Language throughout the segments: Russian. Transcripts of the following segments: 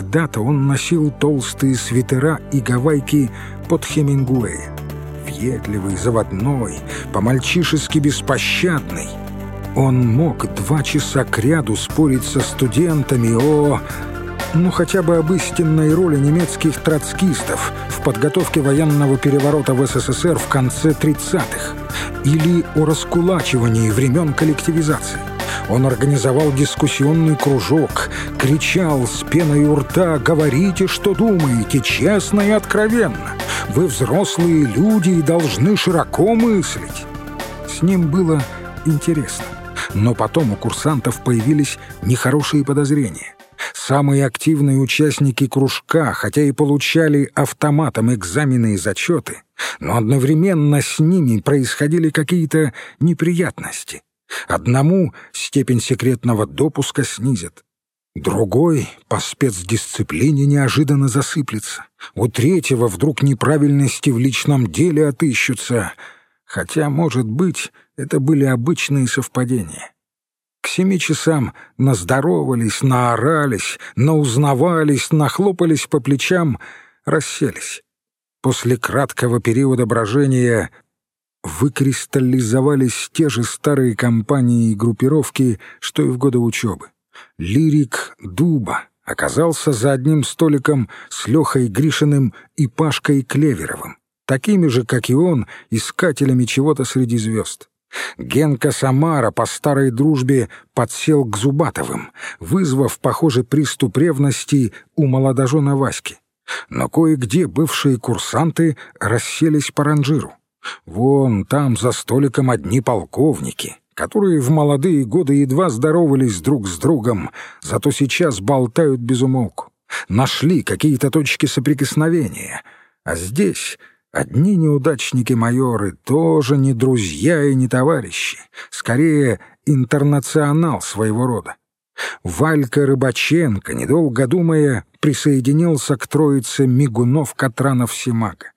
когда-то он носил толстые свитера и гавайки под Хемингуэя. Въедливый, заводной, по-мальчишески беспощадный. Он мог два часа кряду спорить со студентами о... ну хотя бы об истинной роли немецких троцкистов в подготовке военного переворота в СССР в конце 30-х или о раскулачивании времен коллективизации. Он организовал дискуссионный кружок, кричал с пеной у рта «Говорите, что думаете, честно и откровенно! Вы взрослые люди и должны широко мыслить!» С ним было интересно. Но потом у курсантов появились нехорошие подозрения. Самые активные участники кружка, хотя и получали автоматом экзамены и зачеты, но одновременно с ними происходили какие-то неприятности. Одному степень секретного допуска снизят, Другой по спецдисциплине неожиданно засыплется. У третьего вдруг неправильности в личном деле отыщутся. Хотя, может быть, это были обычные совпадения. К семи часам наздоровались, наорались, наузнавались, нахлопались по плечам, расселись. После краткого периода брожения выкристаллизовались те же старые компании и группировки, что и в годы учебы. Лирик Дуба оказался за одним столиком с Лехой Гришиным и Пашкой Клеверовым, такими же, как и он, искателями чего-то среди звезд. Генка Самара по старой дружбе подсел к Зубатовым, вызвав, похоже, приступ ревности у молодожена Васьки. Но кое-где бывшие курсанты расселись по ранжиру. Вон там за столиком одни полковники, которые в молодые годы едва здоровались друг с другом, зато сейчас болтают без умолку. Нашли какие-то точки соприкосновения. А здесь одни неудачники-майоры тоже не друзья и не товарищи, скорее интернационал своего рода. Валька Рыбаченко, недолго думая, присоединился к троице Мигунов-Катранов-Семага.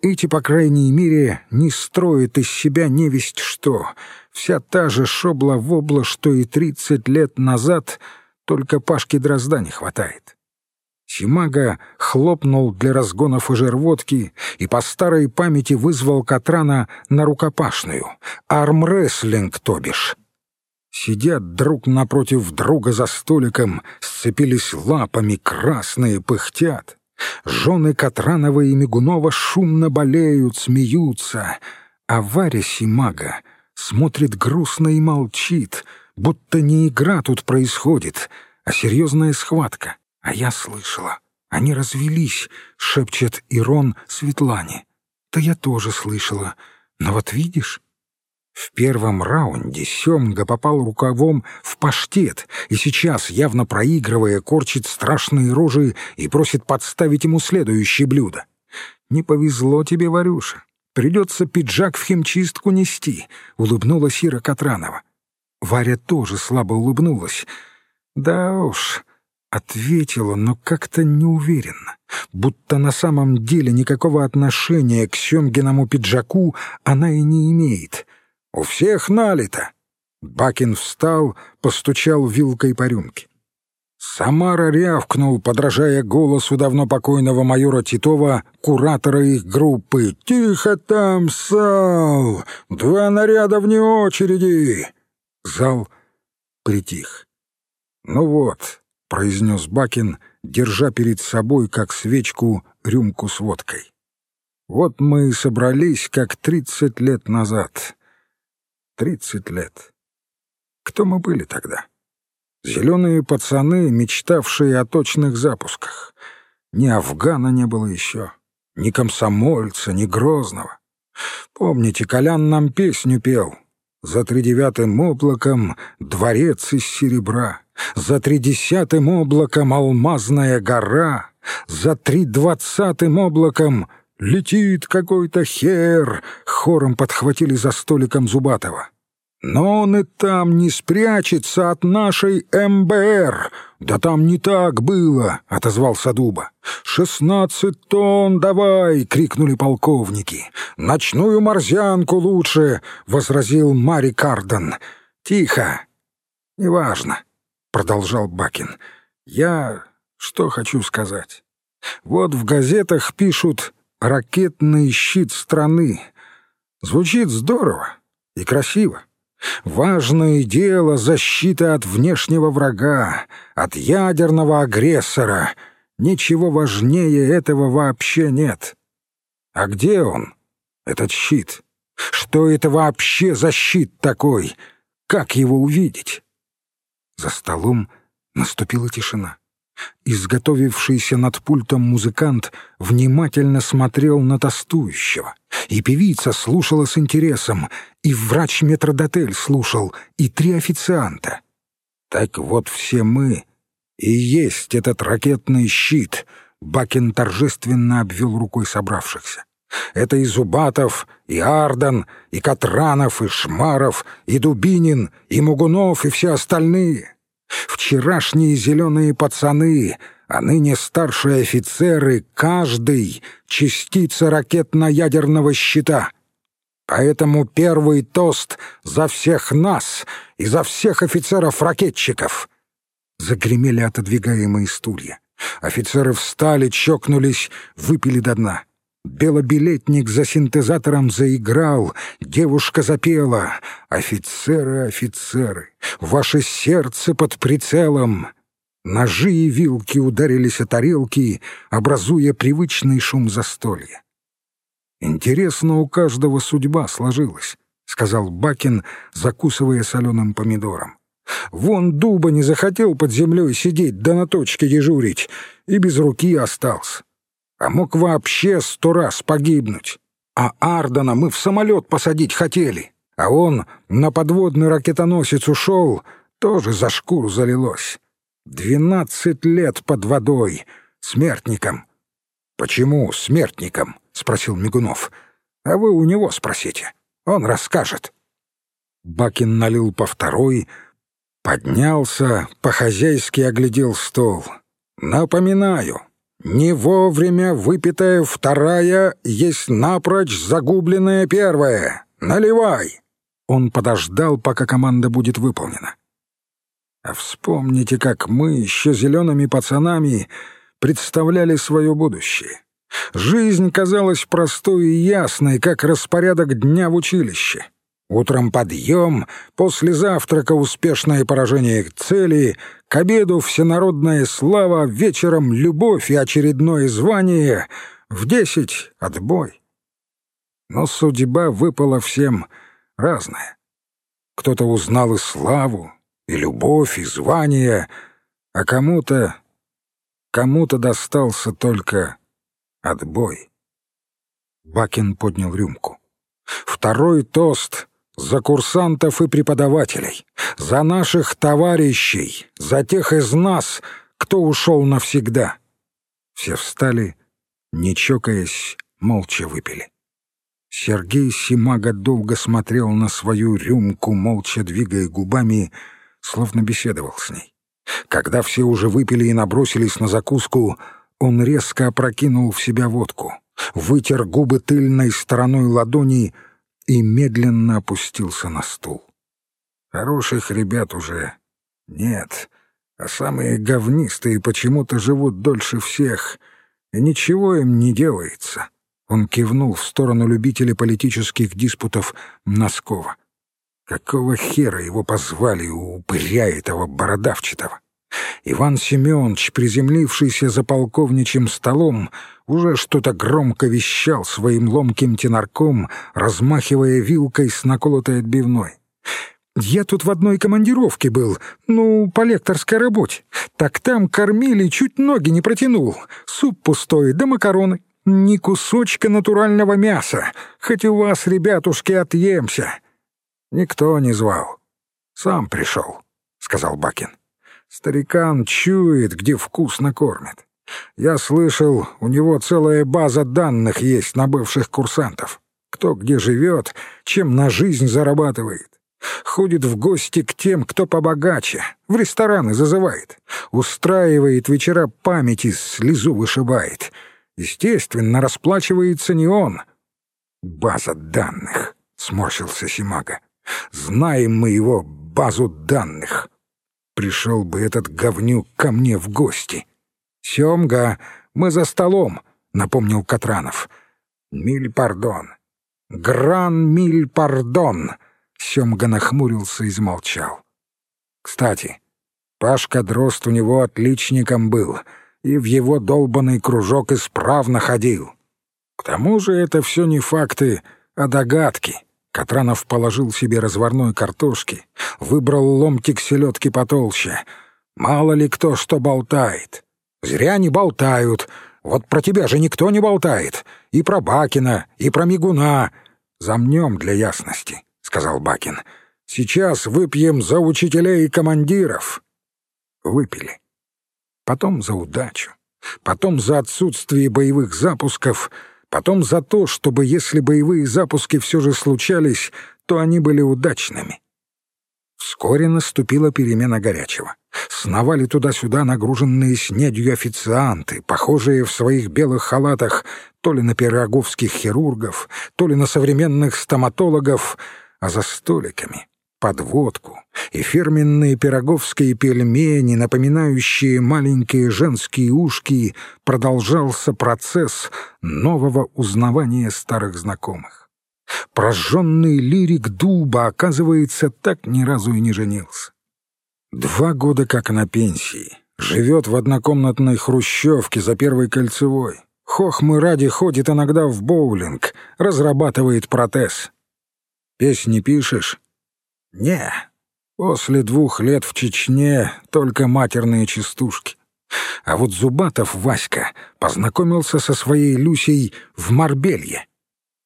Эти, по крайней мере, не строят из себя невесть что. Вся та же шобла-вобла, что и тридцать лет назад, только Пашки Дрозда не хватает. Симага хлопнул для разгона фужерводки и по старой памяти вызвал Катрана на рукопашную. Армрестлинг, то бишь. Сидят друг напротив друга за столиком, сцепились лапами, красные, пыхтят. Жены Катранова и Мигунова шумно болеют, смеются, а Варя Симага смотрит грустно и молчит, будто не игра тут происходит, а серьезная схватка. А я слышала. Они развелись, шепчет Ирон Светлане. Да я тоже слышала. Но вот видишь, в первом раунде Семга попал рукавом в паштет и сейчас, явно проигрывая, корчит страшные рожи и просит подставить ему следующее блюдо. «Не повезло тебе, Варюша. Придется пиджак в химчистку нести», — улыбнулась Ира Катранова. Варя тоже слабо улыбнулась. «Да уж», — ответила, но как-то неуверенно, будто на самом деле никакого отношения к Семгиному пиджаку она и не имеет — у всех налито. Бакин встал, постучал вилкой по рюмке. Самара рявкнул, подражая голосу давно покойного майора Титова, куратора их группы. «Тихо там, Сал! Два наряда вне очереди!» Зал притих. «Ну вот», — произнес Бакин, держа перед собой, как свечку, рюмку с водкой. «Вот мы и собрались, как тридцать лет назад». Тридцать лет. Кто мы были тогда? Зеленые пацаны, мечтавшие о точных запусках. Ни Афгана не было еще, ни комсомольца, ни Грозного. Помните, Колян нам песню пел. За тридевятым облаком дворец из серебра, За тридесятым облаком алмазная гора, За тридвадцатым облаком «Летит какой-то хер!» — хором подхватили за столиком Зубатова. «Но он и там не спрячется от нашей МБР!» «Да там не так было!» — отозвался Дуба. «Шестнадцать тонн давай!» — крикнули полковники. «Ночную морзянку лучше!» — возразил Мари Карден. «Тихо!» «Неважно!» — продолжал Бакин. «Я Что хочу сказать. Вот в газетах пишут «ракетный щит страны». Звучит здорово и красиво. Важное дело защита от внешнего врага, от ядерного агрессора. Ничего важнее этого вообще нет. А где он, этот щит? Что это вообще за щит такой? Как его увидеть? За столом наступила тишина. Изготовившийся над пультом музыкант внимательно смотрел на тостующего. И певица слушала с интересом, и врач-метродотель слушал, и три официанта. «Так вот все мы и есть этот ракетный щит», — Бакин торжественно обвел рукой собравшихся. «Это и Зубатов, и Ардан, и Катранов, и Шмаров, и Дубинин, и Мугунов, и все остальные. Вчерашние зеленые пацаны, а ныне старшие офицеры, каждый — частица ракетно-ядерного щита. Поэтому первый тост за всех нас и за всех офицеров-ракетчиков. Загремели отодвигаемые стулья. Офицеры встали, чокнулись, выпили до дна. Белобилетник за синтезатором заиграл, девушка запела. «Офицеры, офицеры, ваше сердце под прицелом!» Ножи и вилки ударились о тарелки, образуя привычный шум застолья. «Интересно, у каждого судьба сложилась», — сказал Бакин, закусывая соленым помидором. «Вон Дуба не захотел под землей сидеть да на точке дежурить, и без руки остался а мог вообще сто раз погибнуть. А Ардена мы в самолет посадить хотели, а он на подводный ракетоносец ушел, тоже за шкуру залилось. Двенадцать лет под водой, смертником. «Почему смертником?» — спросил Мигунов. «А вы у него спросите, он расскажет». Бакин налил по второй, поднялся, по-хозяйски оглядел стол. «Напоминаю, не вовремя выпитая вторая есть напрочь загубленная первая. Наливай!» Он подождал, пока команда будет выполнена. А вспомните, как мы, еще зелеными пацанами, представляли свое будущее. Жизнь казалась простой и ясной, как распорядок дня в училище. Утром подъем, после завтрака успешное поражение цели, к обеду всенародная слава, вечером любовь и очередное звание, в десять — отбой. Но судьба выпала всем разная. Кто-то узнал и славу, и любовь, и звание, а кому-то... кому-то достался только отбой. Бакин поднял рюмку. Второй тост за курсантов и преподавателей, за наших товарищей, за тех из нас, кто ушел навсегда. Все встали, не чокаясь, молча выпили. Сергей Симага долго смотрел на свою рюмку, молча двигая губами, словно беседовал с ней. Когда все уже выпили и набросились на закуску, он резко опрокинул в себя водку, вытер губы тыльной стороной ладони — и медленно опустился на стул. Хороших ребят уже нет, а самые говнистые почему-то живут дольше всех, и ничего им не делается. Он кивнул в сторону любителей политических диспутов Носкова. Какого хера его позвали у упыря этого бородавчатого? Иван Семенович, приземлившийся за полковничьим столом, уже что-то громко вещал своим ломким тенарком, размахивая вилкой с наколотой отбивной. «Я тут в одной командировке был, ну, по лекторской работе. Так там кормили, чуть ноги не протянул. Суп пустой, да макароны. Ни кусочка натурального мяса. Хоть у вас, ребятушки, отъемся». «Никто не звал. Сам пришел», — сказал Бакин. «Старикан чует, где вкусно кормят. Я слышал, у него целая база данных есть на бывших курсантов. Кто где живет, чем на жизнь зарабатывает. Ходит в гости к тем, кто побогаче, в рестораны зазывает. Устраивает вечера памяти, слезу вышибает. Естественно, расплачивается не он. «База данных», — сморщился Симага. «Знаем мы его базу данных. Пришел бы этот говнюк ко мне в гости». «Семга, мы за столом», — напомнил Катранов. «Миль пардон. Гран миль пардон», — Семга нахмурился и замолчал. «Кстати, Пашка Дрозд у него отличником был и в его долбанный кружок исправно ходил. К тому же это все не факты, а догадки». Катранов положил себе разварной картошки, выбрал ломтик селедки потолще. Мало ли кто что болтает. Зря не болтают. Вот про тебя же никто не болтает. И про Бакина, и про Мигуна. Замнем для ясности, — сказал Бакин. Сейчас выпьем за учителей и командиров. Выпили. Потом за удачу. Потом за отсутствие боевых запусков — Потом за то, чтобы если боевые запуски все же случались, то они были удачными. Вскоре наступила перемена горячего. Сновали туда-сюда нагруженные снедью официанты, похожие в своих белых халатах то ли на пироговских хирургов, то ли на современных стоматологов, а за столиками подводку и фирменные пироговские пельмени, напоминающие маленькие женские ушки, продолжался процесс нового узнавания старых знакомых. Прожженный лирик дуба, оказывается, так ни разу и не женился. Два года как на пенсии. Живет в однокомнатной хрущевке за первой кольцевой. Хохмы ради ходит иногда в боулинг, разрабатывает протез. Песни пишешь? Не, после двух лет в Чечне только матерные частушки. А вот Зубатов Васька познакомился со своей Люсей в Марбелье.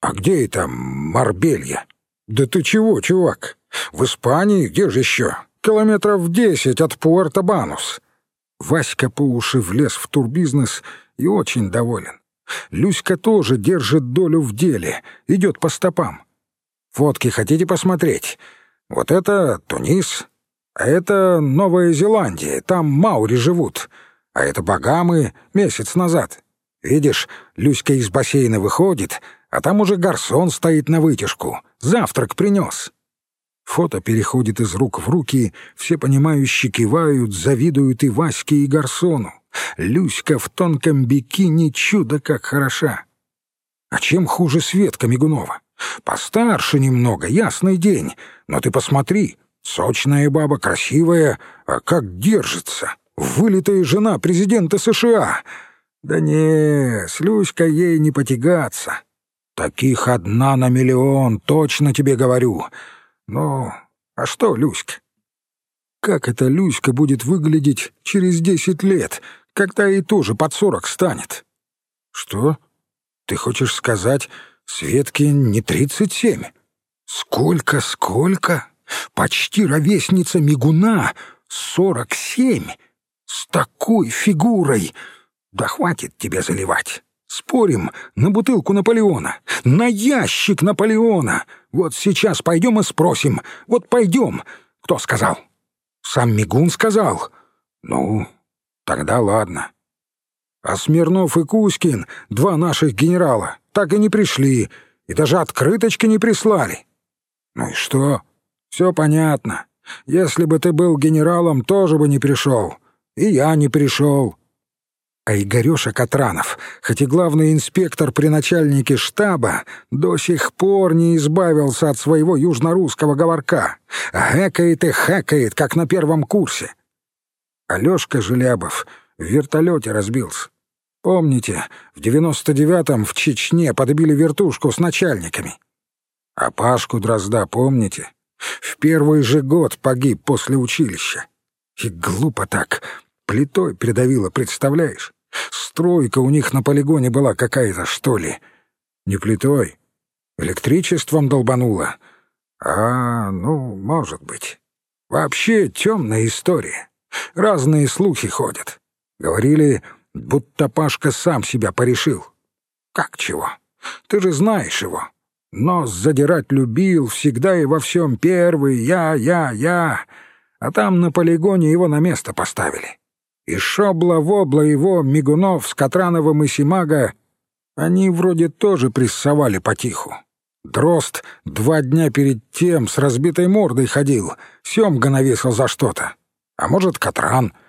А где это Марбелье? Да ты чего, чувак? В Испании, где же еще? Километров десять от Пуэрто-Банус. Васька по уши влез в турбизнес и очень доволен. Люська тоже держит долю в деле, идет по стопам. Фотки хотите посмотреть? Вот это Тунис, а это Новая Зеландия, там маури живут, а это Багамы месяц назад. Видишь, Люська из бассейна выходит, а там уже гарсон стоит на вытяжку, завтрак принес. Фото переходит из рук в руки, все понимающие кивают, завидуют и Ваське, и Гарсону. Люська в тонком бикини чудо как хороша. А чем хуже Светка Мигунова? Постарше немного, ясный день. Но ты посмотри, сочная баба, красивая, а как держится. Вылитая жена президента США. Да не, с Люськой ей не потягаться. Таких одна на миллион, точно тебе говорю. Ну, а что, Люська? Как эта Люська будет выглядеть через десять лет, когда ей тоже под сорок станет? Что? Ты хочешь сказать, Светке не тридцать семь. Сколько, сколько? Почти ровесница мигуна, сорок семь. С такой фигурой. Да хватит тебя заливать. Спорим на бутылку Наполеона, на ящик Наполеона. Вот сейчас пойдем и спросим. Вот пойдем. Кто сказал? Сам Мигун сказал. Ну, тогда ладно. А Смирнов и Кузькин, два наших генерала, так и не пришли, и даже открыточки не прислали. Ну и что? Все понятно. Если бы ты был генералом, тоже бы не пришел. И я не пришел. А Игореша Катранов, хоть и главный инспектор при начальнике штаба, до сих пор не избавился от своего южнорусского говорка. Хэкает и хэкает, как на первом курсе. Алёшка Желябов в вертолете разбился. Помните, в девяносто девятом в Чечне подбили вертушку с начальниками? А Пашку Дрозда помните? В первый же год погиб после училища. И глупо так, плитой придавило, представляешь? Стройка у них на полигоне была какая-то, что ли? Не плитой, электричеством долбануло. А, ну, может быть. Вообще темная история. Разные слухи ходят. Говорили, будто Пашка сам себя порешил. Как чего? Ты же знаешь его. Нос задирать любил, всегда и во всем первый, я, я, я. А там на полигоне его на место поставили. И шобла-вобла его, Мигунов с Катрановым и Симага, они вроде тоже прессовали потиху. Дрозд два дня перед тем с разбитой мордой ходил, Семга навесил за что-то. А может, Катран —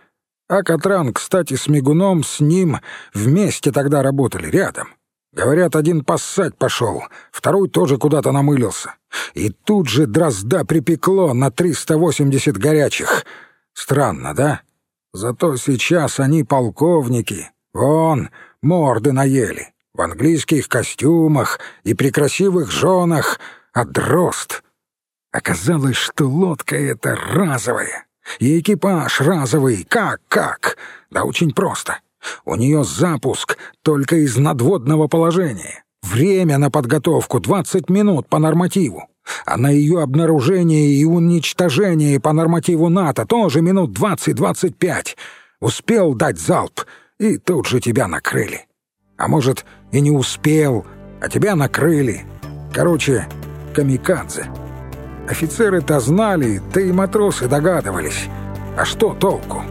А Катран, кстати, с Мигуном с ним вместе тогда работали рядом. Говорят, один поссать пошел, второй тоже куда-то намылился. И тут же дрозда припекло на 380 горячих. Странно, да? Зато сейчас они полковники. Вон, морды наели. В английских костюмах и при красивых женах. А дрозд... Оказалось, что лодка эта разовая. И экипаж разовый. Как, как? Да очень просто. У нее запуск только из надводного положения. Время на подготовку 20 минут по нормативу. А на ее обнаружение и уничтожение по нормативу НАТО тоже минут 20-25. Успел дать залп, и тут же тебя накрыли. А может, и не успел, а тебя накрыли. Короче, камикадзе. Офицеры-то знали, да и матросы догадывались. А что толку?